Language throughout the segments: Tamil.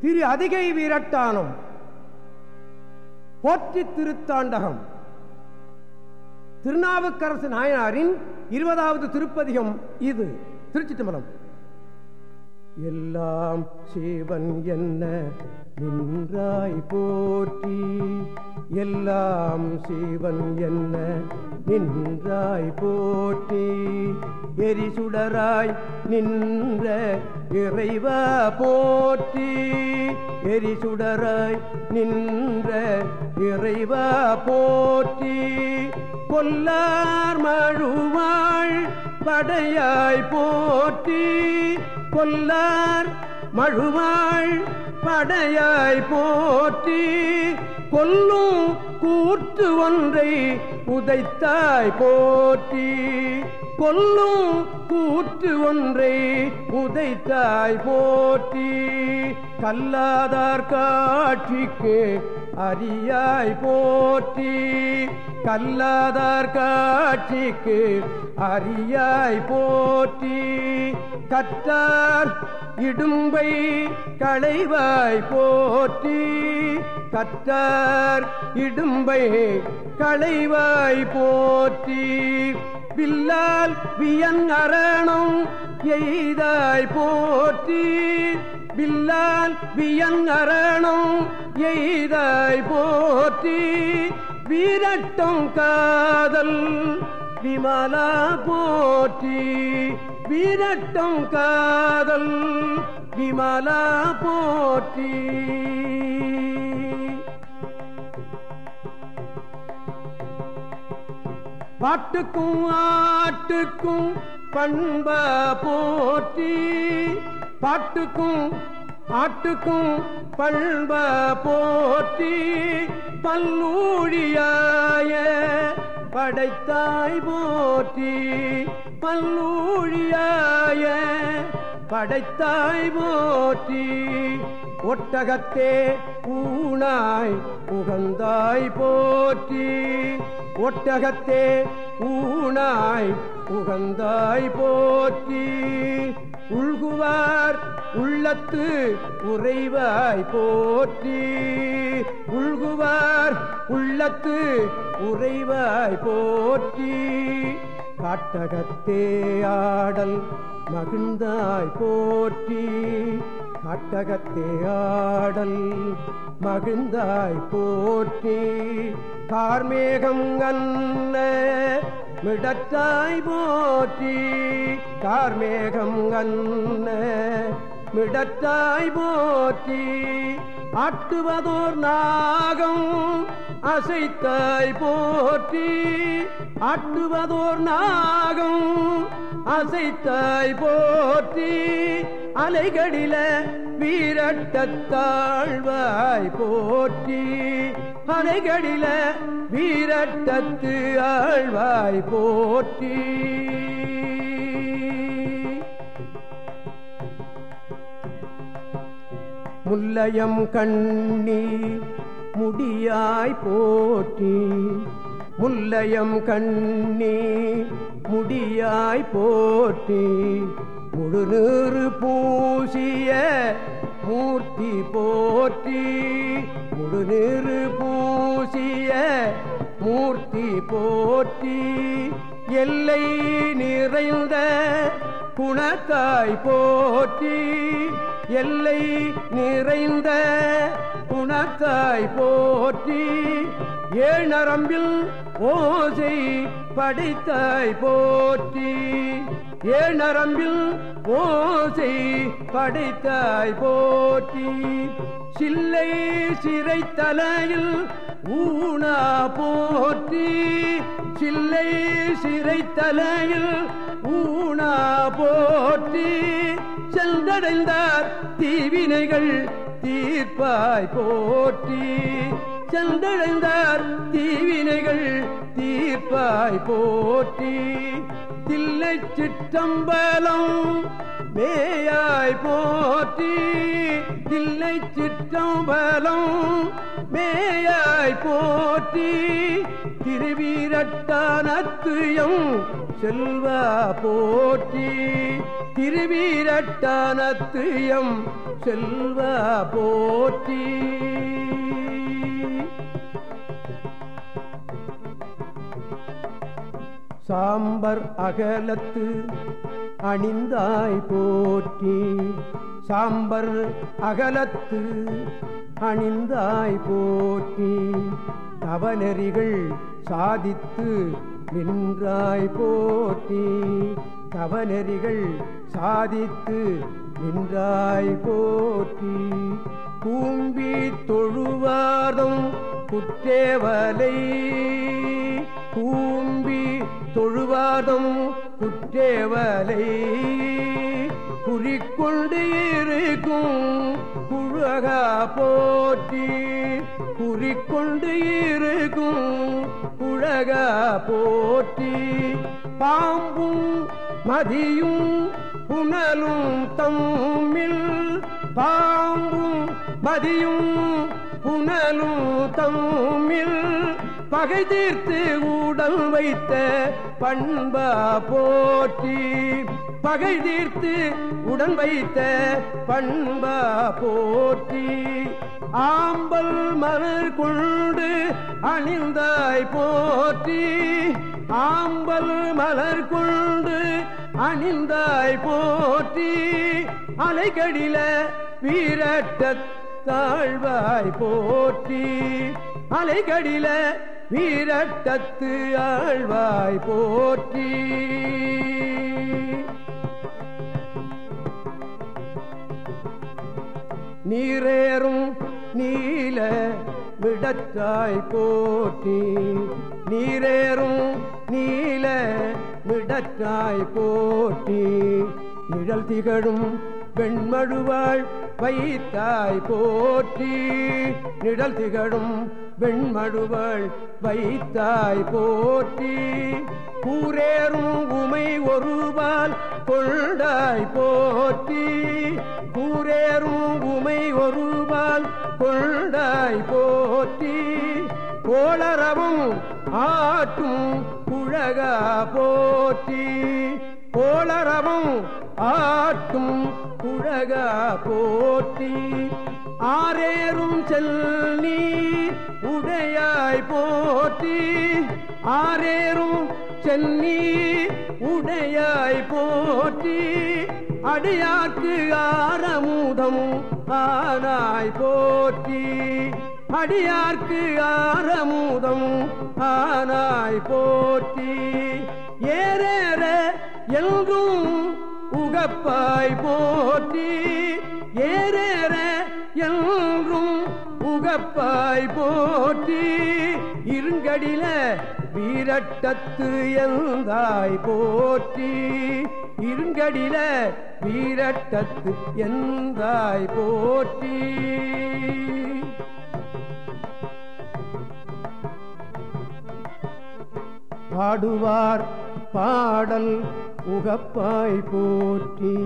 திரு அதிகை வீரட்டானம். போற்றி திருத்தாண்டகம். திருநாவுக்கரசு நாயனாரின் இருபதாவது திருப்பதிகம் இது. திருச்சி திமலம் எல்லாம் சிவன் என்ன? நின்றாய் போற்றி. எல்லாம் சிவன் என்ன? நின்றாய் போற்றி. எரிசுடராய் நின்ற இறைவா போற்றி. எரிசுடராய் நின்ற இறைவா போற்றி. கொல்லார் மழுவாள் படையாய் போற்றி. கொல்லார் மழுவாள் படையாய் போற்றி கொல்லும் கூற்று ஒன்றை உதைத்தாய் போற்றி. கொல்லும் கூற்று ஒன்றை உதைத்தாய் போற்றி. கல்லாதார் காட்சிக்கு அரியாய் போற்றி. கல்லாதார் காட்சிக்கு அரியாய் போற்றி. கற்றார் இடும்பை களைவாய் போற்றி. கற்றார் இடும்பை களைவாய் போற்றி. வில்லால் வியன் அரணம் எய்தாய் போற்றி. வில்லால் வியன் அரணம் எய்தாய் போற்றி. வீரட்டம் காதல் விமலா போற்றி. வீரட்டம் காதல் விமலா போற்றி. பாட்டுக்கும் ஆட்டுக்கும் பண்ப போற்றி பாட்டுக்கும் ஆட்டுக்கும் பண்ப போற்றி பல்லூழியாய படைத்தாய் போற்றி பல்லூழியாய படைத்தாய் போற்றி ஒட்டகத்தே பூனாய் புகந்தாய் போற்றி. ஒட்டகத்தே ஊனாய் புகந்தாய் போற்றி. உள்குவார் உள்ளத்து உறைவாய் போற்றி. உள்குவார் உள்ளத்து உறைவாய் போற்றி. காட்டகத்தே ஆடல் மகிழ்ந்தாய் போற்றி. காட்டகத்தே ஆடல் மகிழ்ந்தாய் போற்றி. கார்மேகம் அன்ன மிடத்தாய் போற்றி. கார்மேகம் அன்ன மிடத்தாய் போற்றி. ஆட்டுவதோர் நாகம் அசைத்தாய் போற்றி. ஆட்டுவதோர் நாகம் அசைத்தாய் போற்றி. அலைகளில வீரட்டத்தாழ்வாய் போற்றி. அலைகளில வீரட்டத்து ஆழ்வாய் போற்றி. முல்லயம் கண்ணி முடியாய் போற்றி. முல்லயம் கண்ணி முடியாய் போற்றி. முழுநீறு பூசிய மூர்த்தி போற்றி. முழுநீறு போற்றி போற்றி. எல்லை நிறைந்த குணத்தாய் போற்றி. எல்லை நிறைந்த புணத்தாய் போற்றி ஏழ் நரம்பில் ஓசை படைத்தாய் போற்றி. ஏழ் நரம்பில் ஓசை படைத்தாய் போற்றி. சில்லை சிறை தலையில் ஊனா போற்றி. சில்லை சிறை தலையில் ஊனா போற்றி. சென்றடைந்தார் தீவினைகள் தீர்ப்பாய் போற்றி. சென்றடைந்தார் தீவினைகள் தீர்ப்பாய் போற்றி. தில்லை சிற்றம்பலம் மேயாய் போற்றி. தில்லை சிற்றம்பலம் மேயாய் போற்றி. திருவீரட்டானத்துயம் செல்வா போற்றி. திருவீரட்டானத்துயம் செல்வா போற்றி. சாம்பர் அகலத்து அணிந்தாய் போற்றி. சாம்பர் அகலத்து அணிந்தாய் போற்றி. தவநெறிகள் சாதித்து நின்றாய் போற்றி. தவநெறிகள் சாதித்து நின்றாய் போற்றி. கூம்பி தொழுவாதம் குற்றேவலை கூம்பி தொழுவாதம் குற்றேவலை. குறிக்கொண்டு இருக்கும் குழகா போற்றி. குறிக்கொண்டு இருக்கும் குழகா போற்றி. பாம்பும் மதியும் புனலும் தம்மில். பாம்பும் மதியும் புனலும் தம்மில். பகை தீர்த்து ஊடல் வைத்த பண்பா போற்றி. பகை தீர்த்து உடன் வைத்த பண்பா போற்றி. ஆம்பல் மலர் கொண்டு அணிந்தாய் போற்றி. ஆம்பல் மலர் கொண்டு அணிந்தாய் போற்றி. அலைகடில வீரட்ட தாழ்வாய் போற்றி. அலைகடில வீரட்டத்து ஆழ்வாய் போற்றி. நீரேறும் நீல விடத்தாய் போற்றி. நீரேறும் நீல விடத்தாய் போற்றி. நிழல் திகழும் வெண்மழுவாய் வைத்தாய் போற்றி. நிழல் திகழும் வெண்மழுவாள் வைத்தாய் போற்றி. கூரேறும் உமை ஒருவால் கொண்டாய் போற்றி. கூரேறும் உமை ஒருவால் கொண்டாய் போற்றி. கோளரவும் ஆட்டும் குழகா போற்றி. கோளரவும் ஆட்டும் குழகா போற்றி. ஆரேறும் செல் செல்நீ உடையாய் போற்றி. ஆரேறும் சென்னி உடையாய் போற்றி. அடியாக்கு ஆரமுதம் ஆனாய் போற்றி. அடியார்க்கு ஆரமுதம் ஆனாய் போற்றி. ஏரே எங்கும் உகப்பாய் போற்றி ஏறேற எங்கும் உகப்பாய் போற்றி இருங்கடில வீரட்டத்து எந்தாய் போற்றி இருங்கடில வீரட்டத்து எந்தாய் போற்றி. பாடுவார் பாடல் உகப்பாய் போற்றி.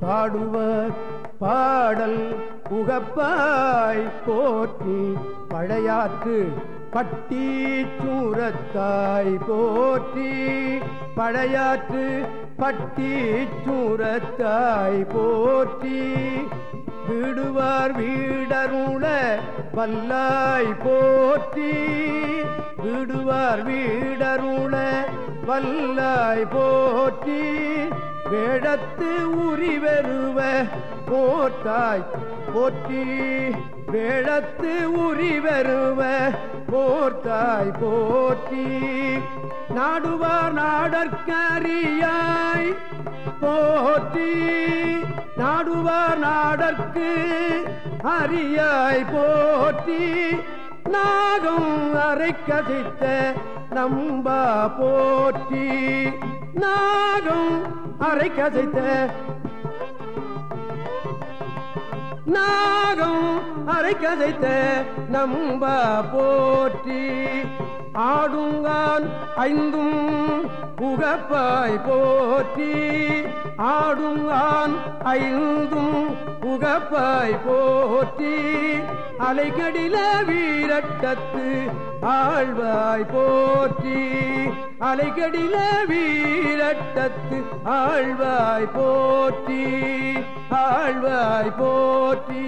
பாடுவர் பாடல் உகப்பாய் போற்றி. பழையாற்று பட்டி சூரத்தாய் போற்றி. பழையாற்று பட்டி சூரத்தாய் போற்றி. விடுவார் வீடருள வல்லாய் போற்றி. விடுவார் வீடருள வல்லாய் போற்றி. வேடத்து உரிவெருவ போற்றாய் போற்றி. வேடத்து உரிவெருவ போர்த்தாய் போற்றி. நாடுவார் நாடற்கரியாய். போற்றி நாடுவார் நாடற்கு அரியாய் போற்றி. நாகம் அரை கதித்த நம்பா போற்றி. நாகம் அரை கதைத்த நாகம் அரை கதைத்த நம்பா போற்றி. ஆடுங்கான் ஐந்தும் புகப்பாய் போற்றி. ஆடுங்கான் ஐந்தும் புகப்பாய் போற்றி. அலைகடில வீரட்டத்து ஆழ்வாய் போற்றி. அலைகடில வீரட்டத்து ஆழ்வாய் போற்றி. ஆழ்வாய் போற்றி.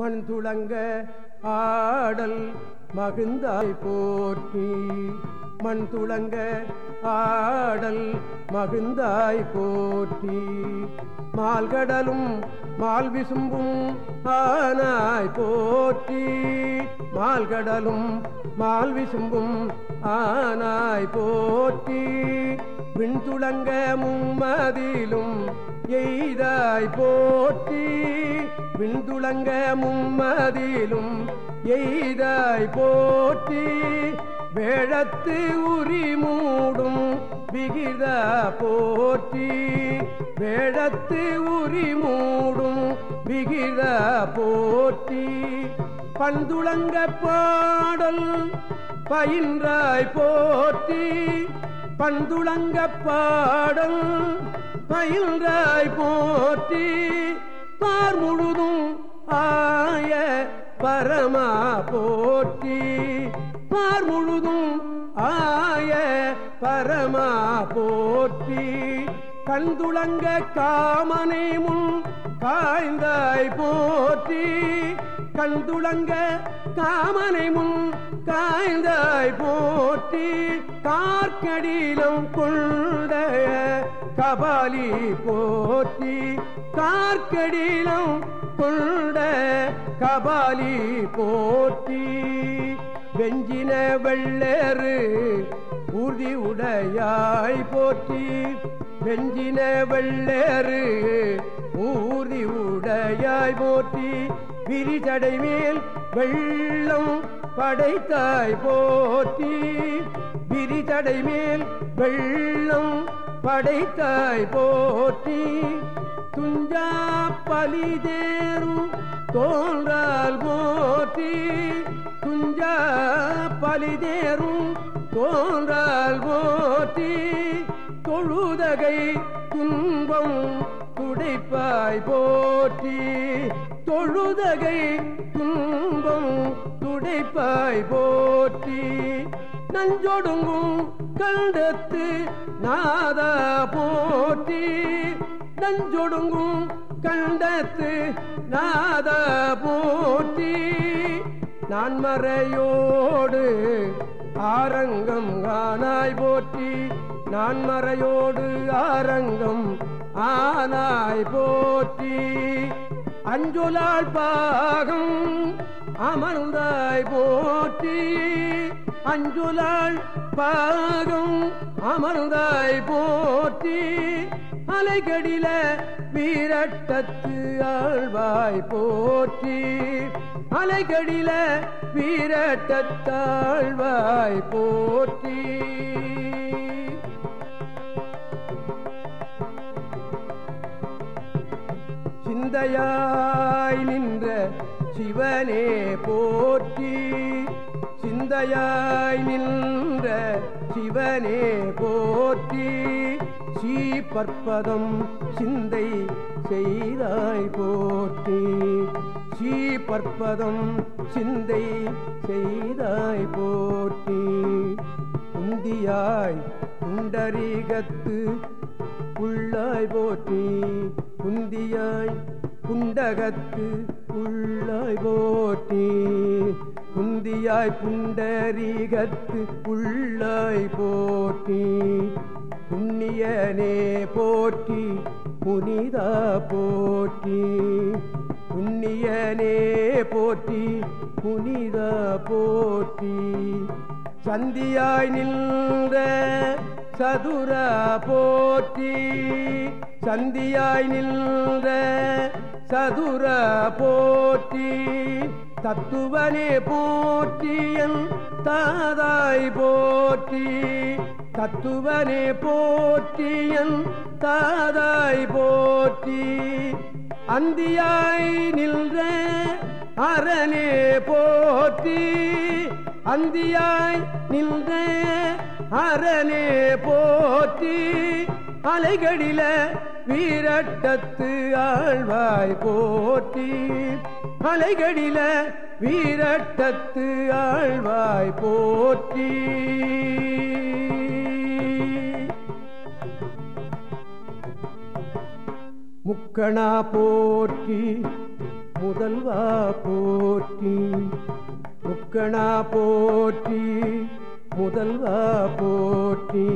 மண் துளங்க ஆடல் மகிழ்ந்தாய் போற்றி. மண் துளங்க ஆடல் மகிழ்ந்தாய் போற்றி. மால்கடலும் மால் விசும்பும் ஆனாய் போற்றி. மால்கடலும் மால் விசும்பும் ஆனாய் போற்றி. விண்துளங்க மும்மதிலும் எய்தாய் போற்றி. விந்துளங்க மும்மதிலும் எய்தாய் போற்றி வேழத்து உரி மூடும் விகித போற்றி வேழத்து உரி மூடும் விகித போற்றி. பந்துளங்க பாடல் பயின்றாய் போற்றி பந்துளங்க பாடல் பயின்றாய் போற்றி. பார் முழுதும் ஆய பரமா போற்றி. பார் முழுதும் ஆய பரமா போற்றி. கண்துளங்க காமனை முன் காய்ந்தாய் போற்றி. கண்துளங்க காமனை முன் காய்ந்தாய் போற்றி. கார்க்கடிலம் கொண்ட கபாலி போற்றி கார்க்கடிலம் கொண்ட கபாலி போற்றி. வெஞ்சின வெள்ளேறு ஊர்தி உடையாய் போற்றி. வெஞ்சின வெள்ளேறு ஊர்தி உடையாய் போற்றி. விரிசடை மேல் வெள்ளம் படைத்தாய் போற்றி. விரிசடை மேல் வெள்ளம் படைத்தாய் போற்றி. துஞ்சா பலிதேரும் தோன்றால் போற்றி. துஞ்சா பலிதேரும் தோன்றால் போற்றி. தொழுதகை துன்பம் துடைப்பாய் போற்றி. தொழுதகை துன்பம் துடைப்பாய் போற்றி. நஞ்சொடுங்கும் கண்டத்து நாதா போற்றி. நஞ்சொடுங்கும் கண்டத்து நாத போற்றி. நான் மறையோடு ஆரங்கம் காணாய் போற்றி. நான் மறையோடு ஆரங்கம் ஆனாய் போற்றி. அஞ்சுலால் பாகம் அமர்ந்தாய் போற்றி. அஞ்சுலாள் பாகம் அமர்ந்தாய் போற்றி அலைகடில வீரட்டத்து ஆழ்வாய் போற்றி அலைகடில வீரட்டத்தாழ்வாய் போற்றி. சிந்தையாய் நின்ற சிவனே போற்றி சிந்தையாய் நின்ற சிவனே போற்றி சீ பற்பதம் சிந்தை செய்தாய் போற்றி. சீ பற்பதம் சிந்தை செய்தாய் போற்றி. குந்தியாய் குண்டரீகத்து உள்ளாய் போற்றி. குந்தியாய் குண்டகத்து உள்ளாய் போற்றி. குந்தியாய் புண்டரீகத்து உள்ளாய் போற்றி புண்ணியனே போற்றி புனிதா போற்றி புண்ணியனே போற்றி புனிதா போற்றி. சந்தியாய் நின்ற சதுர போற்றி சந்தியாய் நின்ற சதுர போற்றி தத்துவனே போற்றியன் தாதாய் போற்றி. தத்துவனே போற்றியன் தாதாய் போற்றி. அந்தியாய் நின்ற அரணே போற்றி. அந்தியாய் நின்ற அரணே போற்றி. அலைகளில வீரட்டத்து ஆழ்வாய் போற்றி. அலைகளில வீரட்டத்து ஆழ்வாய் போற்றி. முக்கணா போற்றி முதல்வா போற்றி. முக்கணா போற்றி முதல்வா போற்றி.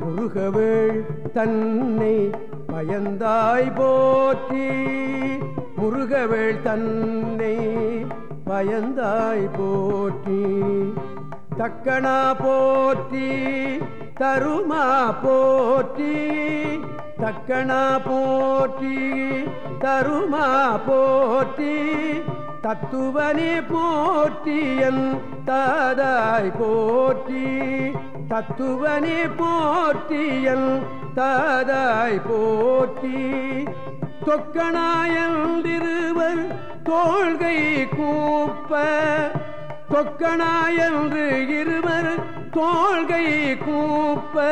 முருகவேள் தன்னை பயந்தாய் போற்றி. முருகவேள் தன்னை பயந்தாய் போற்றி தக்கனா போற்றி தருமா போற்றி தக்கனா போற்றி தருமா போற்றி தத்துவனே போற்றியன் தாதாய் போற்றி தத்துவனே போற்றியன் தாதாய் போற்றி. தொக்கணாயந்திருவர் தோள்கை கூப்ப. தொக்கணாயன்று இருவர் தோள்கை கூப்ப.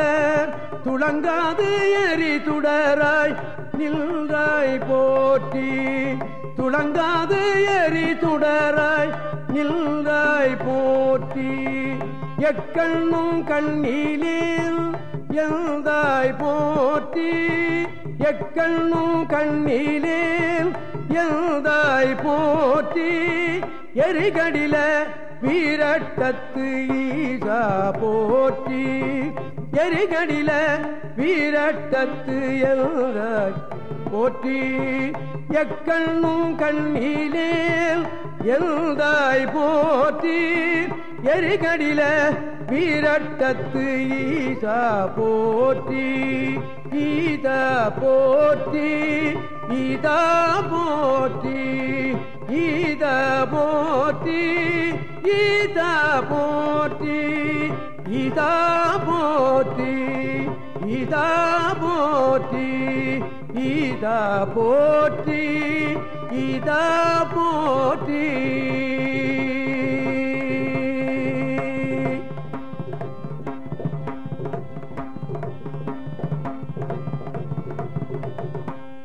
துளங்காது எரி துடராய் நின்றாய் போற்றி. துளங்காது எரி துடராய் நின்றாய் போற்றி. எக்கண்ணும் கண்ணீலில் எந்தாய் போற்றி. எக்கண்ணும் கண்ணிலே எந்தாய் போற்றி எரிகடில வீரட்டத்து ஈசா போற்றி. எரிகடில வீரட்டத்து எந்தாய் போற்றி எக்கண்ணும் கண்ணிலே எந்தாய் போற்றி. எரிகடில வீரட்டத்து ஈசா போற்றி. ஈ ஈதா போற்றி ஈதா போற்றி ஈதா போற்றி ஈதா போற்றி ஈதா போற்றி ஈதா போற்றி ஈதா போற்றி ஈதா போற்றி.